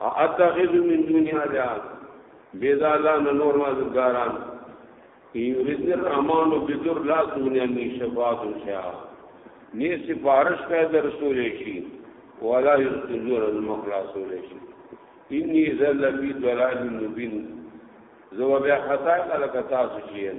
اتخذ من دنیا جا بیدا لا نور ما ذکاران یرید الرحمن بذر لا دنیا نی شفاعت شا نی سفارش کا در رسول شی ولا یذور المخلاص شی انی ذل فی ضلال مبین زو بیا خطا کله کتا سچین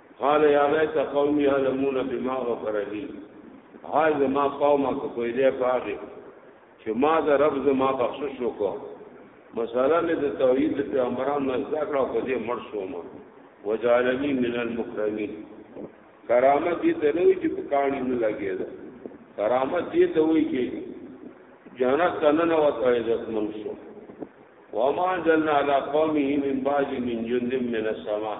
قال یا لیت قوم یعلمون بما غفر لی هاي زما قوم کو کوی دی پاغه چې ما د رب زما بخشش وکړ مساله مې د توحید په امرام نه ذکر او په دې مړ شوم وجعلنی من المکرمین کرامت دې ته نه وي چې په کاڼي نه لګي دا کرامت دې ته وي چې جنت تنن او ته عزت من شو وما جلنا على قومه من بعد من جند من السماء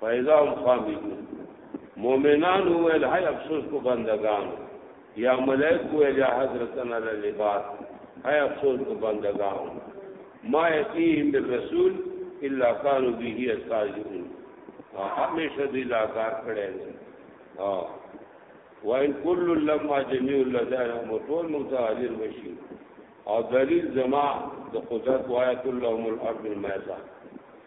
فاذا هم خامدون مؤمنان ویل هاي افسوس کو بندگان یا ملائک ویل یا حضرتنا للعباد هاي افسوس کو بندگان ما یتیهم بالرسول الا كانوا به استاجون همیشه دی لا کار کړي ها وان كل لما جميع لدانا مطول متعالر بشي او دلیل زما د قدرت وایت لهم الارض الميسر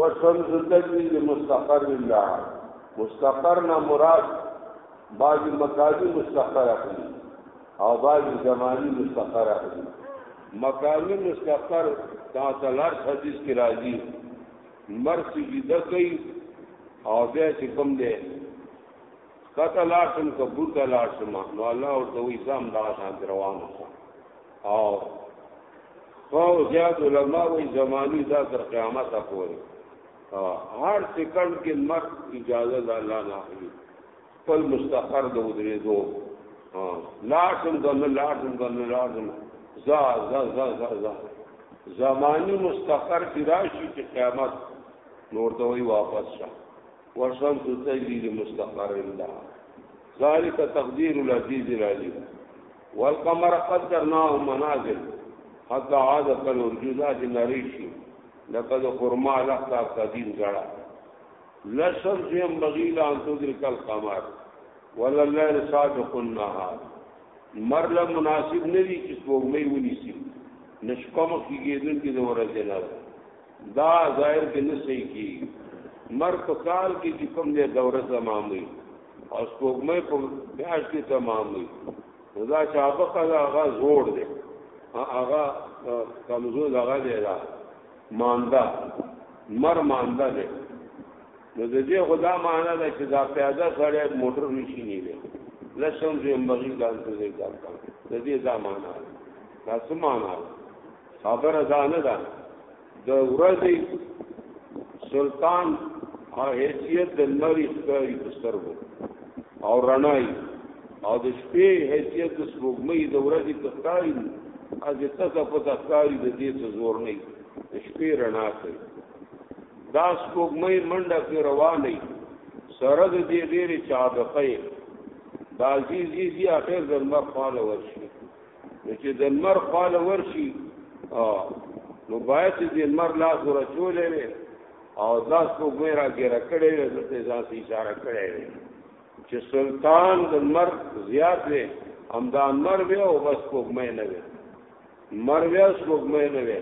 وسم ذکری د مستقر الله مستقر نه مراد بعض مکانی مستقر اخلي او بعض زمانی مستقر اخلي مکانی مستقر دا تلار حدیث کی راځي مر سجده کوي او بیا چې کوم دی کته لاشم کبوت لاشم نو الله ورته وي سم دا شان روان وسه او خو زیاد علما وی زمانی دا تر قیامت پورې هر سکند کې مرګ اجازه د الله نه اخلي خپل مستقر د ودرې دو لاشم د نه لاشم د نه لاشم زا زا زا زا زا زمانی مستقر کی راشی چې قیامت نور ته وی واپس شه ورشم تجلی مستقر الله ذالک تقدیر العزیز العلیم والقمر قدرناه منازل حتى عاد كالعرجوزة چې نری شي لکه د خرما لخته قدیم جړه لشر جیم بغیلا ان تدرک القمر ولا الليل سابق النهار مر له مناسب نه دي چې سپوږمۍ ونیسي نشکمه کیږي دن کې د ورځې نه دا ظاهر کې نه صحیح کیږي مر په کال کې چې کوم دی دوره تمامي او سپوږمۍ په میاشت کې تمامي دا چې هغه خلا هغه زوړ دی هغه کمزور لغه دی دا ماندا مر ماندا دی نو د دې خدا معنا ده چې دا پیاده سره موټر نشي نه دی لسم زم بغي ځان ته ځان ته د دې دا معنا ده دا څه معنا ده خبره دا نه ده د ورځې سلطان او حیثیت د لمر ښکاري په سترګو او رڼای او د شپې حیثیت د سپوږمۍ د ورځې په ښکاري از تاسو په ښکاري د دې څه زور نه د شپې رڼا کوي دا سپوږمۍ منډه په روانه سره د دې ډېرې چابقې دا عزیز یې اخر زما خاله ورشي نو چې د مر خاله ورشي نو باید دې مر لاس ورچولې وي او لاس په ګویرا کې راکړې وي د ته ځان اشاره کړې وي چې سلطان د مر زیات وي همدا مر وي او بس په مې نه وي مر وي او په مې نه وي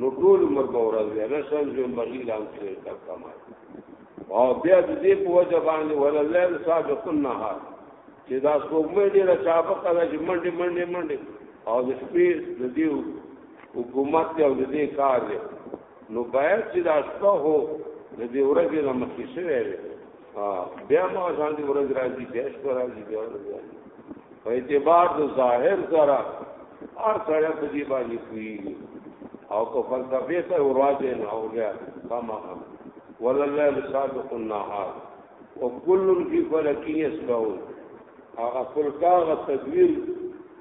نو ټول مر به ورځ وي نه سم جو مغي لام کې تا کمال او بیا دې په وجه باندې ولله صادق النهار چې دا سپوږمۍ دې را چاپه کړه چې منډې منډې منډې او د شپې د دې حکومت دی او د دې کار دی نو باید چې دا شپه هو د دې ورځې نه مخکې شوی دی بیا ما ځان دې ورځ راځي بیا شپه راځي بیا ورځ راځي په اعتبار د ظاهر سره هر سړی په دې باندې کوي او کو فلسفه ته ورواځي نه هو بیا کما هم ولله لسابق النهار وکل فی فلک یسبحون هغه فلکاغ تدویر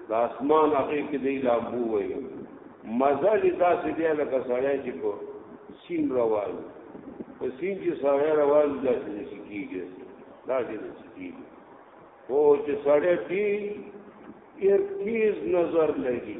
د اسمان هغه کې دی لامبو وي مزه دې داسې دی لکه سړی چې په سین روان په سین چې سړی روان داسې نشي کیږي داسې نشي کیږي او چې سړی دی ایر تیز نظر لګي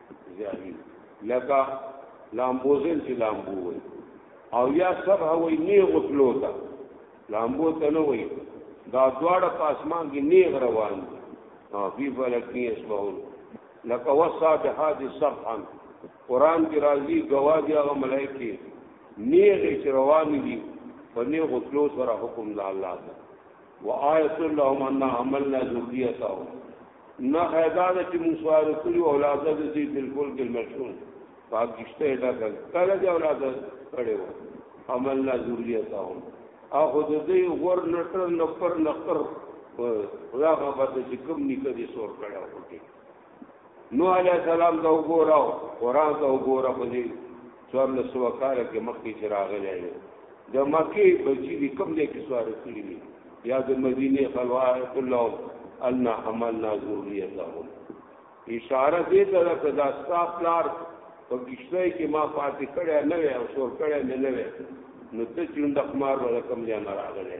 زیانی لکه لامبوزن چې لامبو وي او یا سبح وي نیغ تلو ته لامبو ته نه وي دا دواړه په اسمان کې نیغ روان دي او فی فلک نی اسبحون لکه وصابحات صبحا قران کې راځي گواهی هغه ملائکه نیغ چې روان دي په نیغ تلو سره حکم د الله ده وآیت لهم ان عملنا ذریته نه حیدا د چې موږ سوال کړو اولاد د دې بالکل کې مشهور پاکشته دا کله د اولاد کړي وو عمل لا ذریته هم اخو د دې غور نټر نفر نفر خدا کا پات چې کوم نکه دي سور کړه وکړي نو علی السلام دا وګوراو قران دا وګورا په دې څوارلس سوه کاله کې مخکې چې راغلی دی د مکې بچي دي کوم ځای کې سواره کړي دي یا د مدینې خلوات الله ان حملنا ذریتهم اشاره دې ته ده چې دا ستاسو پلار په کشته کې ما پاتې کړی نه وي او شور کړی نه وي نو ته چې د خمار ورکم ځای نه راغلی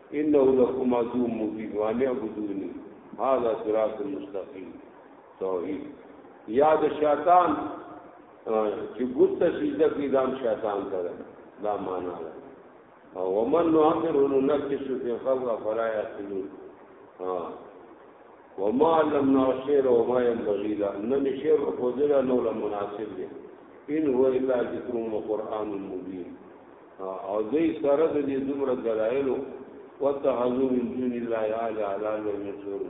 انه لکم عدو مبین وان اعبدونی هذا صراط مستقیم توحید یاد شیطان چې ګوت ته سجده کوي دا شیطان ته ده دا معنا ده او ومن نعمر ننكس في الخلق فلا يعقلون ها وما علمنا الشعر وما ينبغي له نن شعر خو دې له مناسب دي ان هو الا ذکر و قران مبین او دې سره د دې دومره دلایلو وتحذو من دون الله اعلی علی المنصور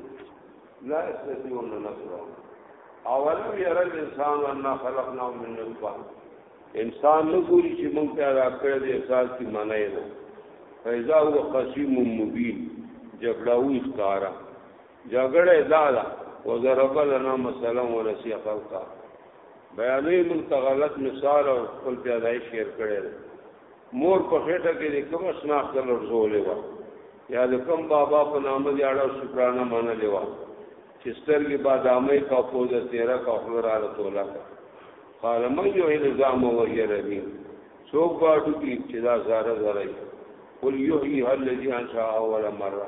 لا استطيعون نصره اولم ير الانسان ان خلقنا من نطفه انسان نو ګوري چې موږ پیدا کړی دی احساس کی معنی نه فیضا هو قسیم مبین جګړاوی ښکارا جګړه دا ده وضرب لنا مثلا ونسي خلقا بیانې موږ ته غلط مثال او خپل پیدایش شیر کړی مور په خېټه کې د کوم شناخت لرزولې و یا د کوم بابا په نامه دی اړه شکرانه منلې و چې سترګې بادامې کا پوزه تیرا کا خلرا له تولا کا قال من یو الزام و هي ربی څوک باټو کې چې دا زاره زاره قل یحیی الذی انشاء اول مره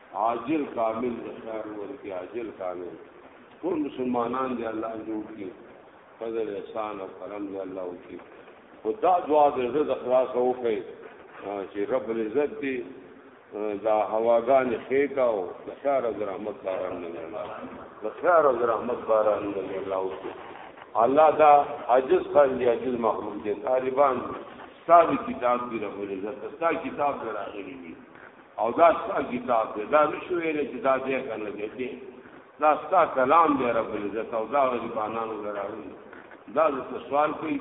عاجل کامل د خیر ورکی عاجل کامل ټول مسلمانان دی الله جوړ کی فضل احسان او کرم دی الله وکي خدا دعا د عزت اخلاص او کوي چې رب العزت دی دا هواګان خې کاو د خیر او رحمت باران نه الله د خیر او رحمت باران نه الله وکي الله دا عجز خان دی عجز مخلوق دی طالبان ستاسو کتاب دی رب العزت ستاسو کتاب دراغلی دی او دا ستا کتاب دی دا نشو ویلی چې دا دی که نه دی دی دا ستا کلام دی رب العزت او دا غریبانانو له راغلي دا درته سوال کوي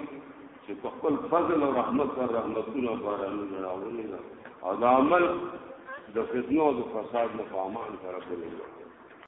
چې په خپل فضل او رحمت سره رحمتونه بارانونه راغلي ده او دا عمل د فتنو او د فساد نه په امان سره کوي